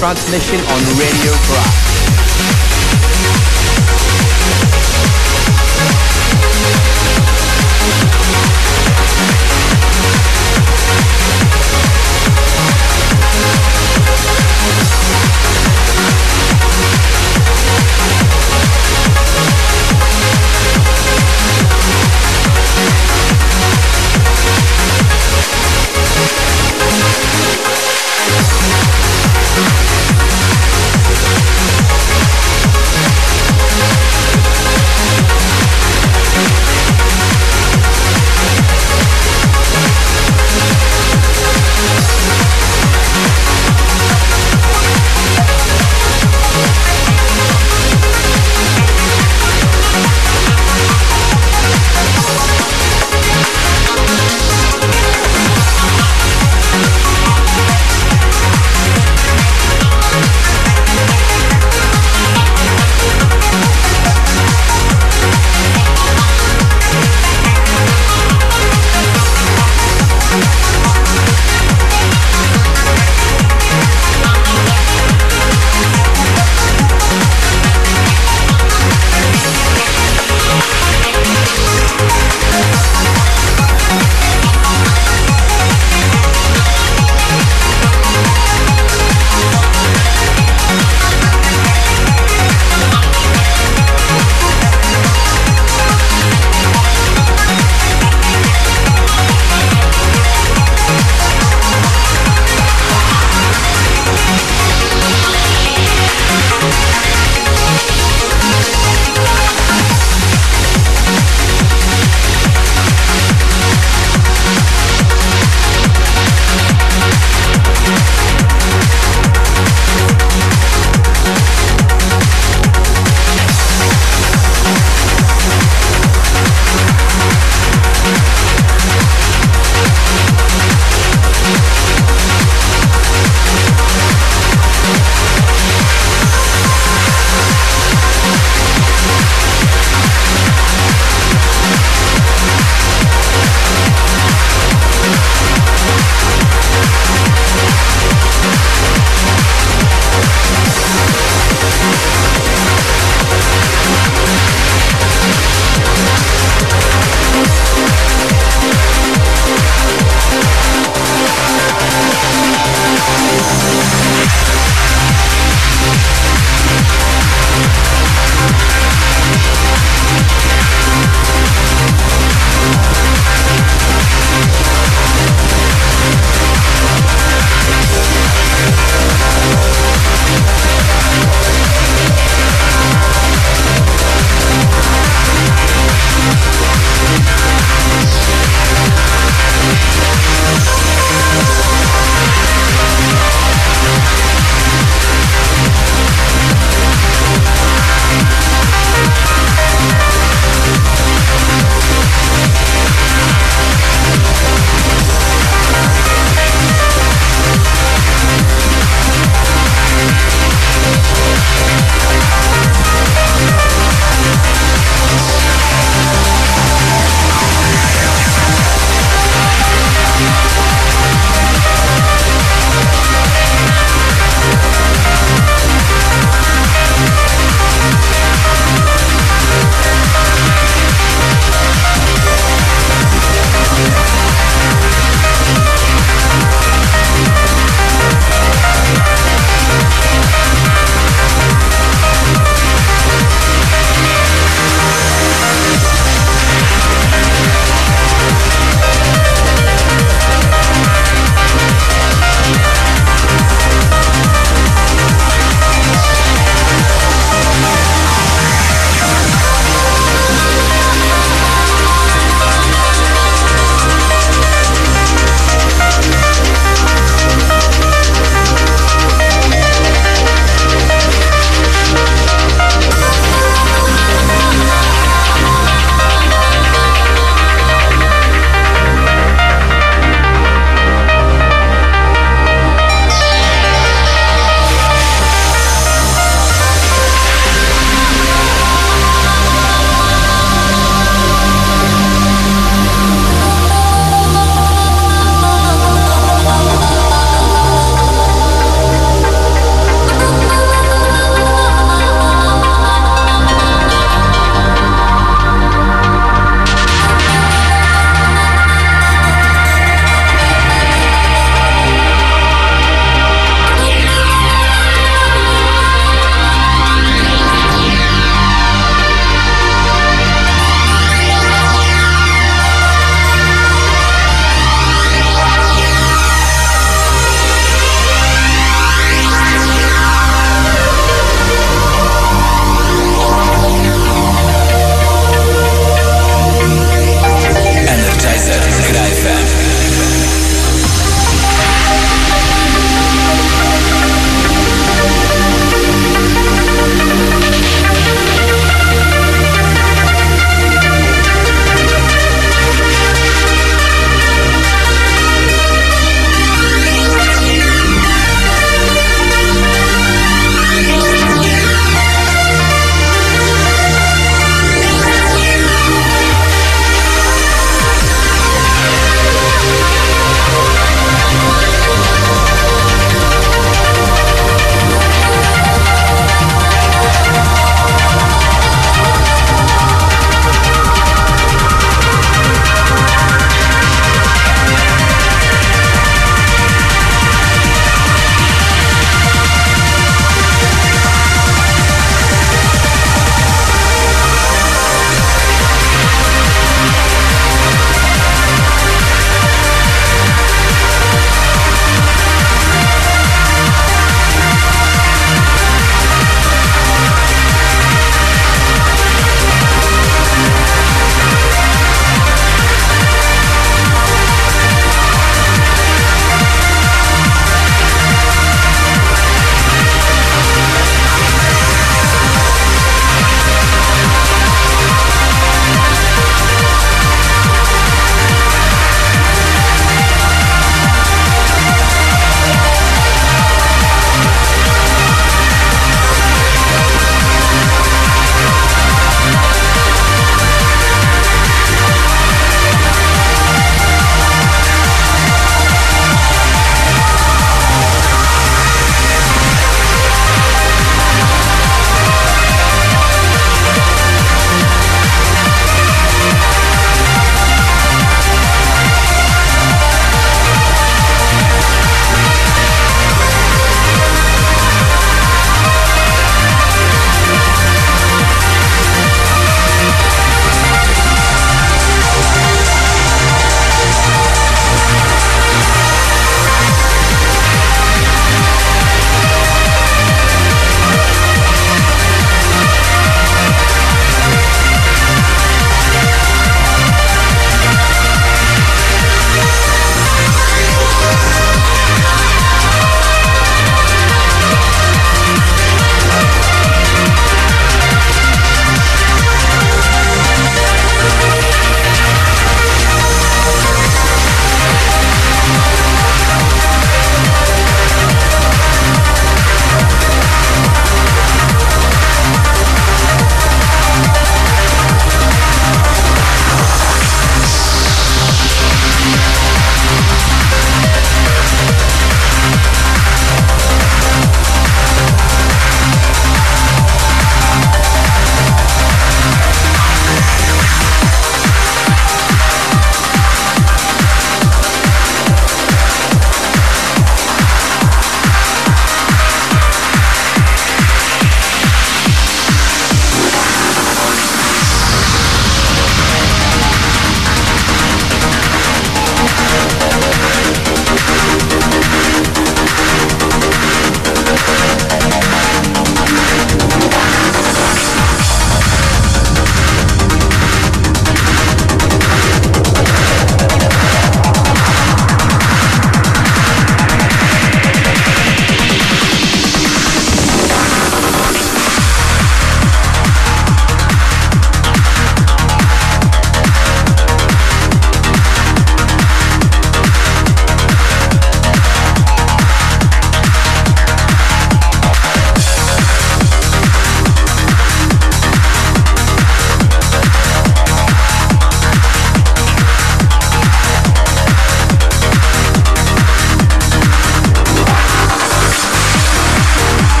Transmission on Radio Grass.